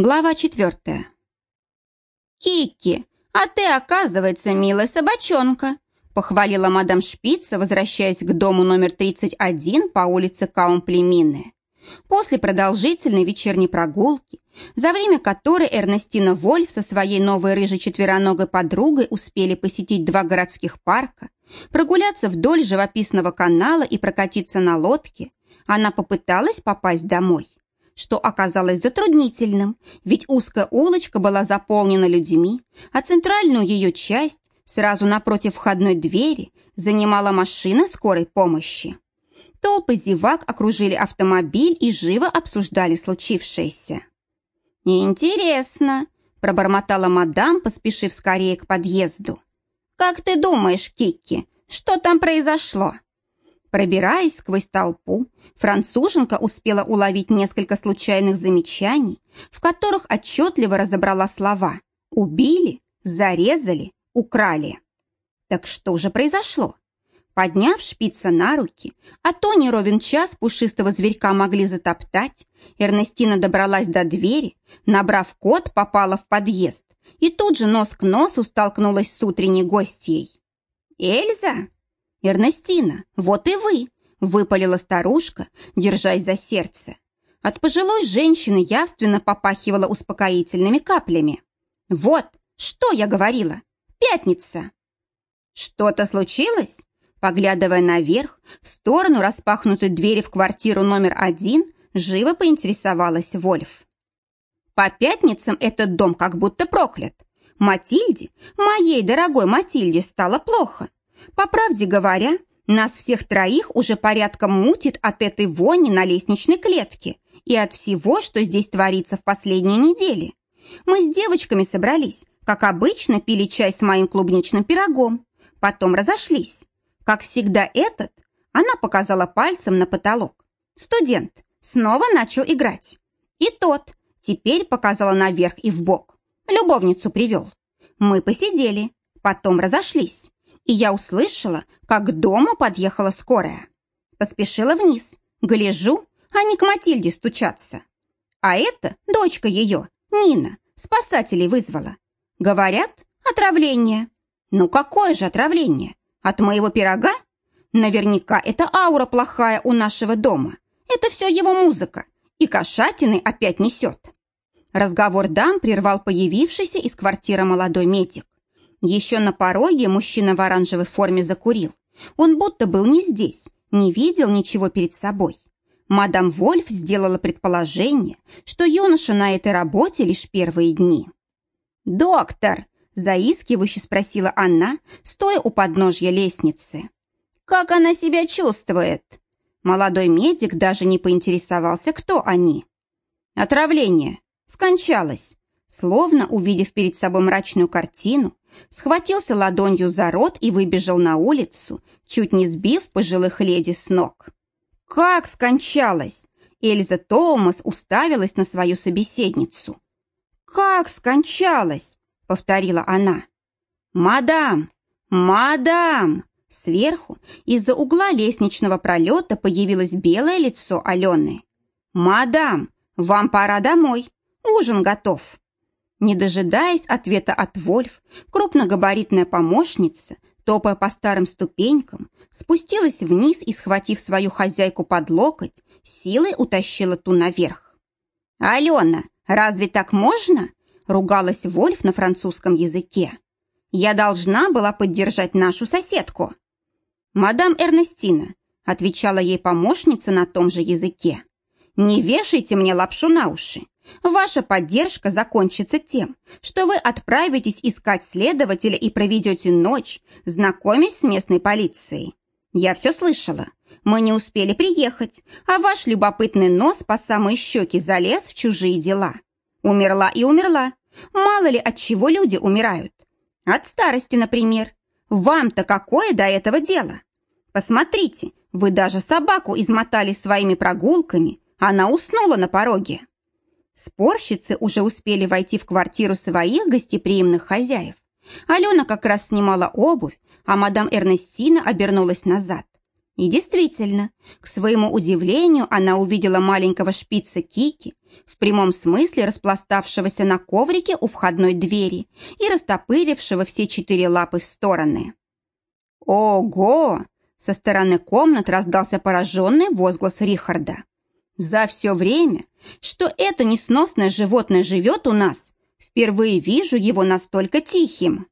Глава четвертая. «Кикки, а ты, оказывается, милая собачонка», похвалила мадам Шпица, возвращаясь к дому номер 31 по улице Каумплемины. После продолжительной вечерней прогулки, за время которой Эрнестина Вольф со своей новой рыжей четвероногой подругой успели посетить два городских парка, прогуляться вдоль живописного канала и прокатиться на лодке, она попыталась попасть домой что оказалось затруднительным, ведь узкая улочка была заполнена людьми, а центральную ее часть, сразу напротив входной двери, занимала машина скорой помощи. Толпы зевак окружили автомобиль и живо обсуждали случившееся. «Интересно», – пробормотала мадам, поспешив скорее к подъезду. «Как ты думаешь, Кикки, что там произошло?» Пробираясь сквозь толпу, француженка успела уловить несколько случайных замечаний, в которых отчетливо разобрала слова «убили», «зарезали», «украли». Так что же произошло? Подняв шпица на руки, а то не ровен час пушистого зверька могли затоптать, Эрнестина добралась до двери, набрав код, попала в подъезд и тут же нос к носу столкнулась с утренней гостьей. «Эльза?» «Эрнестина, вот и вы!» – выпалила старушка, держась за сердце. От пожилой женщины явственно попахивала успокоительными каплями. «Вот, что я говорила! Пятница!» «Что-то случилось?» Поглядывая наверх, в сторону распахнутой двери в квартиру номер один, живо поинтересовалась Вольф. «По пятницам этот дом как будто проклят. Матильде, моей дорогой Матильде, стало плохо. По правде говоря, нас всех троих уже порядком мутит от этой вони на лестничной клетке и от всего, что здесь творится в последние недели. Мы с девочками собрались, как обычно, пили чай с моим клубничным пирогом. Потом разошлись. Как всегда этот, она показала пальцем на потолок. Студент снова начал играть. И тот теперь показала наверх и в бок. Любовницу привел. Мы посидели, потом разошлись и я услышала, как к дому подъехала скорая. Поспешила вниз, гляжу, они к Матильде стучатся. А это дочка ее, Нина, спасателей вызвала. Говорят, отравление. Ну какое же отравление? От моего пирога? Наверняка это аура плохая у нашего дома. Это все его музыка. И кошатины опять несет. Разговор дам прервал появившийся из квартиры молодой медик. Еще на пороге мужчина в оранжевой форме закурил. Он будто был не здесь, не видел ничего перед собой. Мадам Вольф сделала предположение, что юноша на этой работе лишь первые дни. «Доктор!» – заискивающе спросила она, стоя у подножья лестницы. «Как она себя чувствует?» Молодой медик даже не поинтересовался, кто они. «Отравление. Скончалась». Словно увидев перед собой мрачную картину, схватился ладонью за рот и выбежал на улицу, чуть не сбив пожилых леди с ног. «Как скончалась!» Эльза Томас уставилась на свою собеседницу. «Как скончалась!» — повторила она. «Мадам! Мадам!» Сверху из-за угла лестничного пролета появилось белое лицо Алены. «Мадам, вам пора домой. Ужин готов». Не дожидаясь ответа от Вольф, крупногабаритная помощница, топая по старым ступенькам, спустилась вниз и, схватив свою хозяйку под локоть, силой утащила ту наверх. «Алена, разве так можно?» – ругалась Вольф на французском языке. «Я должна была поддержать нашу соседку». «Мадам Эрнестина», – отвечала ей помощница на том же языке. «Не вешайте мне лапшу на уши. Ваша поддержка закончится тем, что вы отправитесь искать следователя и проведете ночь, знакомясь с местной полицией. Я все слышала. Мы не успели приехать, а ваш любопытный нос по самой щеки залез в чужие дела. Умерла и умерла. Мало ли от чего люди умирают. От старости, например. Вам-то какое до этого дело? Посмотрите, вы даже собаку измотали своими прогулками, она уснула на пороге. Спорщицы уже успели войти в квартиру своих гостеприимных хозяев. Алена как раз снимала обувь, а мадам Эрнестина обернулась назад. И действительно, к своему удивлению, она увидела маленького шпица Кики, в прямом смысле распластавшегося на коврике у входной двери и растопырившего все четыре лапы в стороны. «Ого!» — со стороны комнат раздался пораженный возглас Рихарда. «За все время, что это несносное животное живет у нас, впервые вижу его настолько тихим».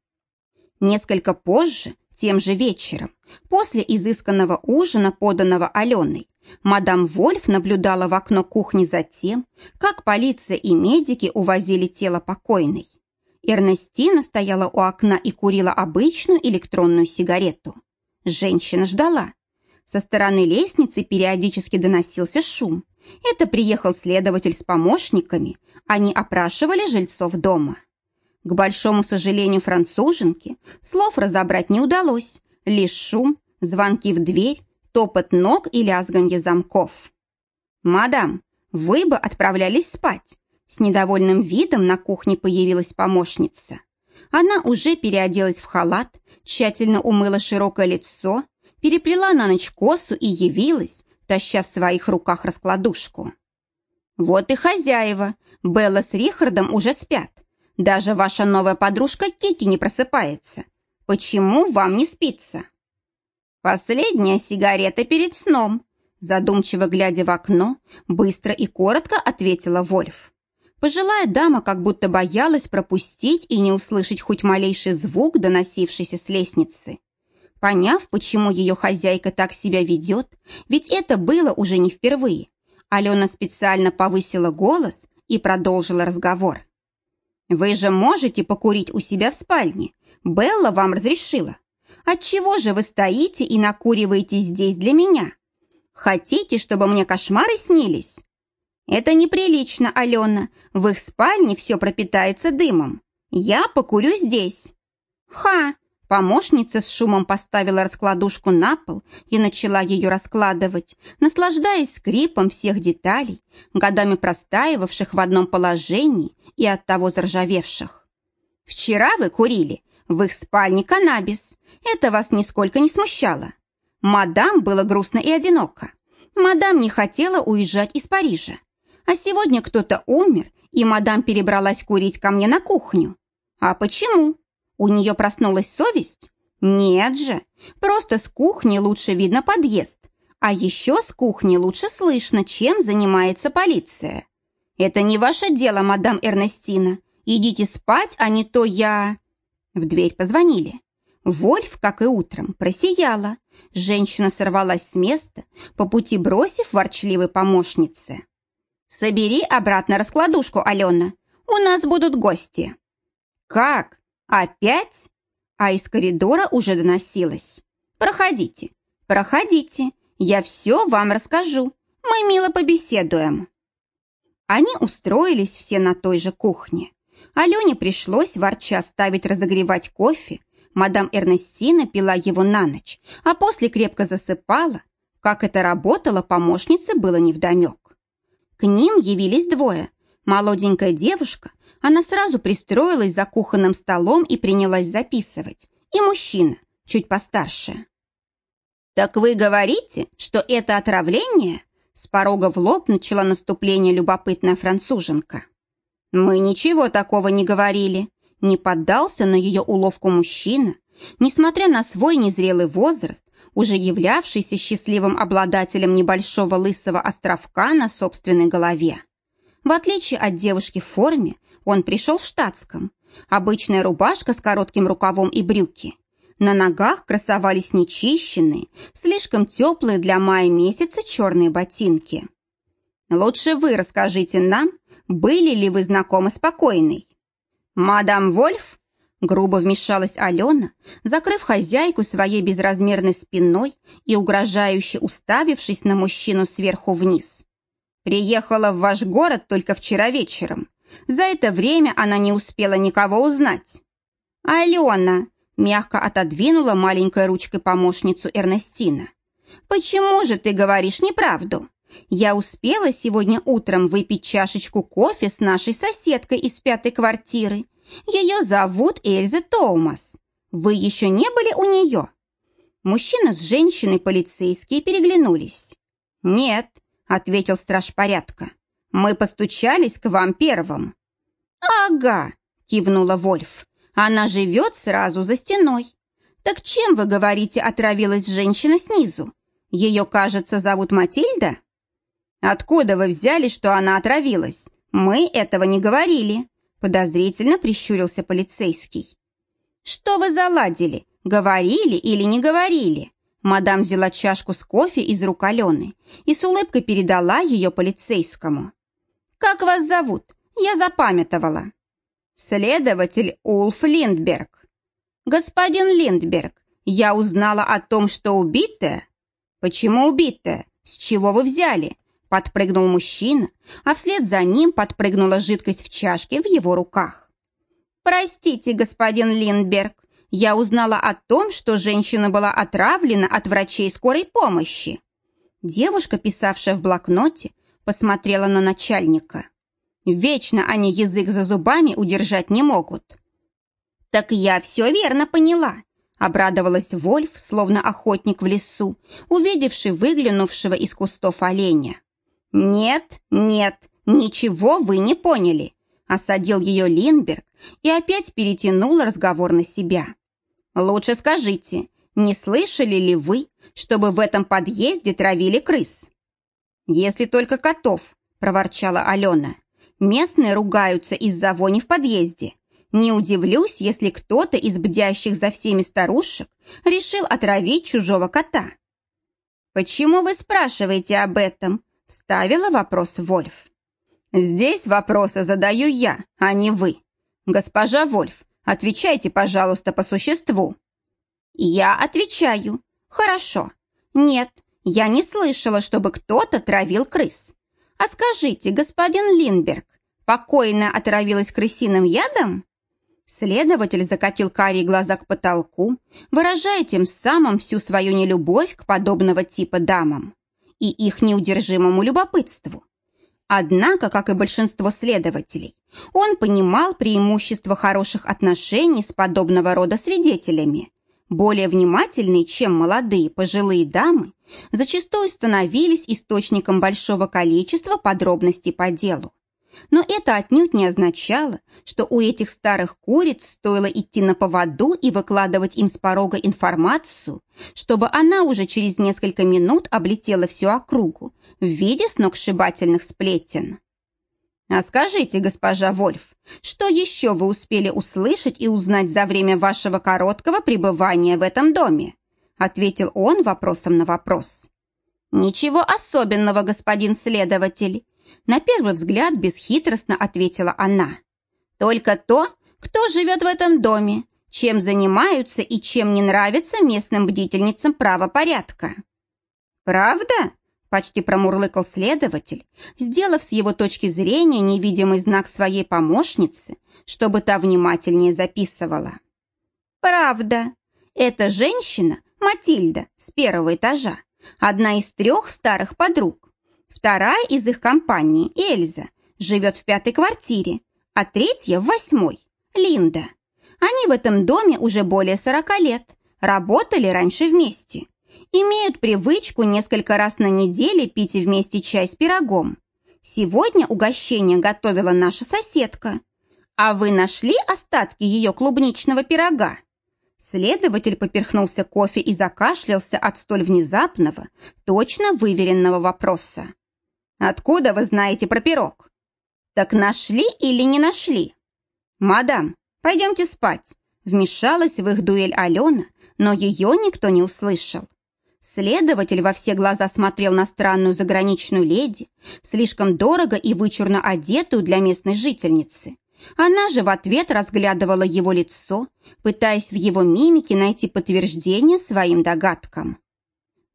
Несколько позже тем же вечером, после изысканного ужина, поданного Аленой, мадам Вольф наблюдала в окно кухни за тем, как полиция и медики увозили тело покойной. Эрнестина стояла у окна и курила обычную электронную сигарету. Женщина ждала. Со стороны лестницы периодически доносился шум. Это приехал следователь с помощниками. Они опрашивали жильцов дома. К большому сожалению француженки слов разобрать не удалось. Лишь шум, звонки в дверь, топот ног и лязганье замков. «Мадам, вы бы отправлялись спать». С недовольным видом на кухне появилась помощница. Она уже переоделась в халат, тщательно умыла широкое лицо, переплела на ночь косу и явилась, таща в своих руках раскладушку. «Вот и хозяева. Белла с Рихардом уже спят. Даже ваша новая подружка Кики не просыпается. Почему вам не спится? Последняя сигарета перед сном. Задумчиво глядя в окно, быстро и коротко ответила Вольф. Пожилая дама как будто боялась пропустить и не услышать хоть малейший звук, доносившийся с лестницы. Поняв, почему ее хозяйка так себя ведет, ведь это было уже не впервые, Алена специально повысила голос и продолжила разговор. Вы же можете покурить у себя в спальне. Белла вам разрешила. Отчего же вы стоите и накуриваете здесь для меня? Хотите, чтобы мне кошмары снились? Это неприлично, Алена. В их спальне все пропитается дымом. Я покурю здесь. Ха! Помощница с шумом поставила раскладушку на пол и начала ее раскладывать, наслаждаясь скрипом всех деталей, годами простаивавших в одном положении и оттого заржавевших. «Вчера вы курили в их спальне каннабис. Это вас нисколько не смущало. Мадам было грустно и одиноко. Мадам не хотела уезжать из Парижа. А сегодня кто-то умер, и мадам перебралась курить ко мне на кухню. А почему?» У нее проснулась совесть? Нет же, просто с кухни лучше видно подъезд. А еще с кухни лучше слышно, чем занимается полиция. Это не ваше дело, мадам Эрнестина. Идите спать, а не то я... В дверь позвонили. Вольф, как и утром, просияла. Женщина сорвалась с места, по пути бросив ворчливой помощнице. «Собери обратно раскладушку, Алена. У нас будут гости». «Как? «Опять?» А из коридора уже доносилось. «Проходите, проходите, я все вам расскажу. Мы мило побеседуем». Они устроились все на той же кухне. Алене пришлось ворча ставить разогревать кофе. Мадам Эрнестина пила его на ночь, а после крепко засыпала. Как это работало, помощнице было невдомек. К ним явились двое. Молоденькая девушка она сразу пристроилась за кухонным столом и принялась записывать. И мужчина, чуть постарше. «Так вы говорите, что это отравление?» С порога в лоб начала наступление любопытная француженка. «Мы ничего такого не говорили», не поддался на ее уловку мужчина, несмотря на свой незрелый возраст, уже являвшийся счастливым обладателем небольшого лысого островка на собственной голове. В отличие от девушки в форме, он пришел в штатском. Обычная рубашка с коротким рукавом и брюки. На ногах красовались нечищенные, слишком теплые для мая месяца черные ботинки. «Лучше вы расскажите нам, были ли вы знакомы с покойной?» «Мадам Вольф?» Грубо вмешалась Алена, закрыв хозяйку своей безразмерной спиной и угрожающе уставившись на мужчину сверху вниз. «Приехала в ваш город только вчера вечером. За это время она не успела никого узнать. «Алена!» – мягко отодвинула маленькой ручкой помощницу Эрнестина. «Почему же ты говоришь неправду? Я успела сегодня утром выпить чашечку кофе с нашей соседкой из пятой квартиры. Ее зовут Эльза Тоумас. Вы еще не были у нее?» Мужчина с женщиной полицейские переглянулись. «Нет», — ответил страж порядка, — «мы постучались к вам первым». «Ага», — кивнула Вольф, — «она живет сразу за стеной. Так чем, вы говорите, отравилась женщина снизу? Ее, кажется, зовут Матильда?» «Откуда вы взяли, что она отравилась? Мы этого не говорили», — подозрительно прищурился полицейский. «Что вы заладили? Говорили или не говорили?» Мадам взяла чашку с кофе из рук Алены и с улыбкой передала ее полицейскому. «Как вас зовут? Я запамятовала». «Следователь Улф Линдберг». «Господин Линдберг, я узнала о том, что убитая...» «Почему убитая? С чего вы взяли?» Подпрыгнул мужчина, а вслед за ним подпрыгнула жидкость в чашке в его руках. «Простите, господин Линдберг, я узнала о том, что женщина была отравлена от врачей скорой помощи». Девушка, писавшая в блокноте, посмотрела на начальника. Вечно они язык за зубами удержать не могут. «Так я все верно поняла», — обрадовалась Вольф, словно охотник в лесу, увидевший выглянувшего из кустов оленя. «Нет, нет, ничего вы не поняли», — осадил ее Линберг и опять перетянул разговор на себя. «Лучше скажите, не слышали ли вы, чтобы в этом подъезде травили крыс?» «Если только котов», — проворчала Алена. «Местные ругаются из-за вони в подъезде. Не удивлюсь, если кто-то из бдящих за всеми старушек решил отравить чужого кота». «Почему вы спрашиваете об этом?» Ставила вопрос Вольф. «Здесь вопросы задаю я, а не вы. Госпожа Вольф, отвечайте, пожалуйста, по существу». «Я отвечаю. Хорошо. Нет, я не слышала, чтобы кто-то травил крыс. А скажите, господин Линберг, покойная отравилась крысиным ядом?» Следователь закатил карие глаза к потолку, выражая тем самым всю свою нелюбовь к подобного типа дамам и их неудержимому любопытству. Однако, как и большинство следователей, он понимал преимущество хороших отношений с подобного рода свидетелями. Более внимательные, чем молодые пожилые дамы, зачастую становились источником большого количества подробностей по делу. Но это отнюдь не означало, что у этих старых куриц стоило идти на поводу и выкладывать им с порога информацию, чтобы она уже через несколько минут облетела всю округу в виде сногсшибательных сплетен. «А скажите, госпожа Вольф, что еще вы успели услышать и узнать за время вашего короткого пребывания в этом доме?» ответил он вопросом на вопрос. «Ничего особенного, господин следователь. На первый взгляд бесхитростно ответила она. «Только то, кто живет в этом доме, чем занимаются и чем не нравится местным бдительницам правопорядка». «Правда?» – почти промурлыкал следователь, сделав с его точки зрения невидимый знак своей помощницы, чтобы та внимательнее записывала. «Правда. Эта женщина, Матильда, с первого этажа, одна из трех старых подруг, Вторая из их компании, Эльза, живет в пятой квартире, а третья в восьмой, Линда. Они в этом доме уже более сорока лет, работали раньше вместе. Имеют привычку несколько раз на неделю пить вместе чай с пирогом. Сегодня угощение готовила наша соседка. А вы нашли остатки ее клубничного пирога? Следователь поперхнулся кофе и закашлялся от столь внезапного, точно выверенного вопроса. Откуда вы знаете про пирог? Так нашли или не нашли? Мадам, пойдемте спать. Вмешалась в их дуэль Алена, но ее никто не услышал. Следователь во все глаза смотрел на странную заграничную леди, слишком дорого и вычурно одетую для местной жительницы. Она же в ответ разглядывала его лицо, пытаясь в его мимике найти подтверждение своим догадкам.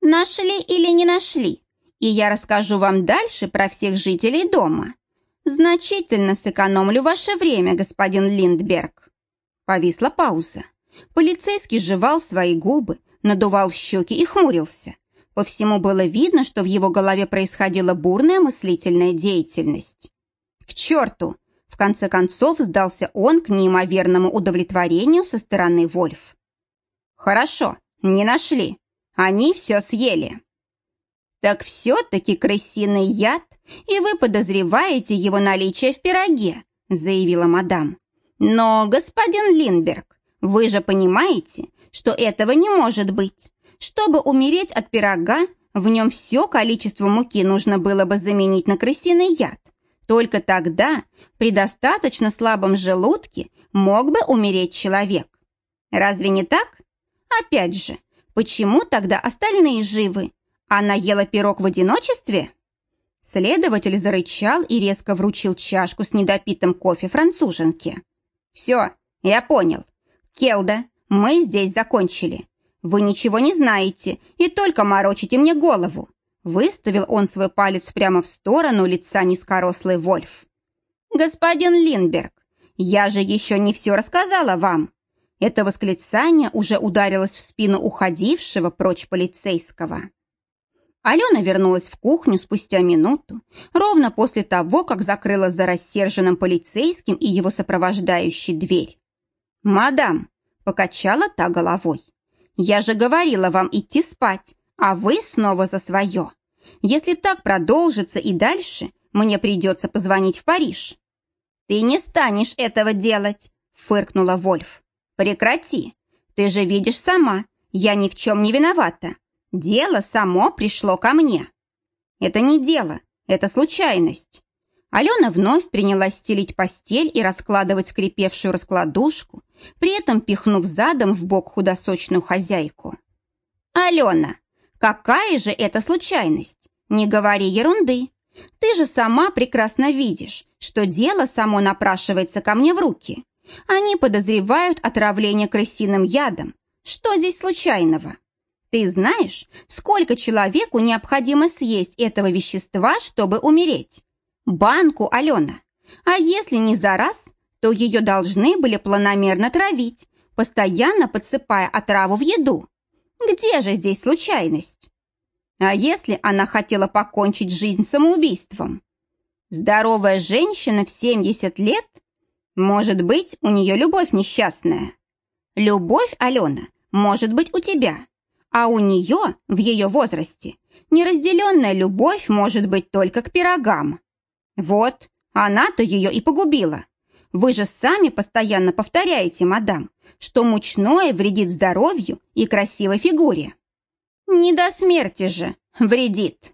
«Нашли или не нашли?» и я расскажу вам дальше про всех жителей дома. Значительно сэкономлю ваше время, господин Линдберг». Повисла пауза. Полицейский жевал свои губы, надувал щеки и хмурился. По всему было видно, что в его голове происходила бурная мыслительная деятельность. «К черту!» В конце концов сдался он к неимоверному удовлетворению со стороны Вольф. «Хорошо, не нашли. Они все съели. Так все-таки крысиный яд, и вы подозреваете его наличие в пироге, заявила мадам. Но, господин Линберг, вы же понимаете, что этого не может быть. Чтобы умереть от пирога, в нем все количество муки нужно было бы заменить на крысиный яд. Только тогда при достаточно слабом желудке мог бы умереть человек. Разве не так? Опять же, почему тогда остальные живы? Она ела пирог в одиночестве? Следователь зарычал и резко вручил чашку с недопитым кофе француженке. «Все, я понял. Келда, мы здесь закончили. Вы ничего не знаете и только морочите мне голову. Выставил он свой палец прямо в сторону лица низкорослый Вольф. «Господин Линберг, я же еще не все рассказала вам!» Это восклицание уже ударилось в спину уходившего прочь полицейского. Алена вернулась в кухню спустя минуту, ровно после того, как закрыла за рассерженным полицейским и его сопровождающей дверь. «Мадам!» — покачала та головой. «Я же говорила вам идти спать, а вы снова за свое. Если так продолжится и дальше, мне придется позвонить в Париж». «Ты не станешь этого делать», — фыркнула Вольф. «Прекрати. Ты же видишь сама, я ни в чем не виновата. Дело само пришло ко мне». «Это не дело, это случайность». Алена вновь принялась стелить постель и раскладывать скрипевшую раскладушку, при этом пихнув задом в бок худосочную хозяйку. «Алена, Какая же это случайность? Не говори ерунды. Ты же сама прекрасно видишь, что дело само напрашивается ко мне в руки. Они подозревают отравление крысиным ядом. Что здесь случайного? Ты знаешь, сколько человеку необходимо съесть этого вещества, чтобы умереть? Банку, Алена. А если не за раз, то ее должны были планомерно травить, постоянно подсыпая отраву в еду. Где же здесь случайность? А если она хотела покончить жизнь самоубийством? Здоровая женщина в 70 лет? Может быть, у нее любовь несчастная. Любовь, Алена, может быть у тебя. А у нее, в ее возрасте, неразделенная любовь может быть только к пирогам. Вот, она-то ее и погубила. Вы же сами постоянно повторяете, мадам, что мучное вредит здоровью и красивой фигуре. Не до смерти же вредит.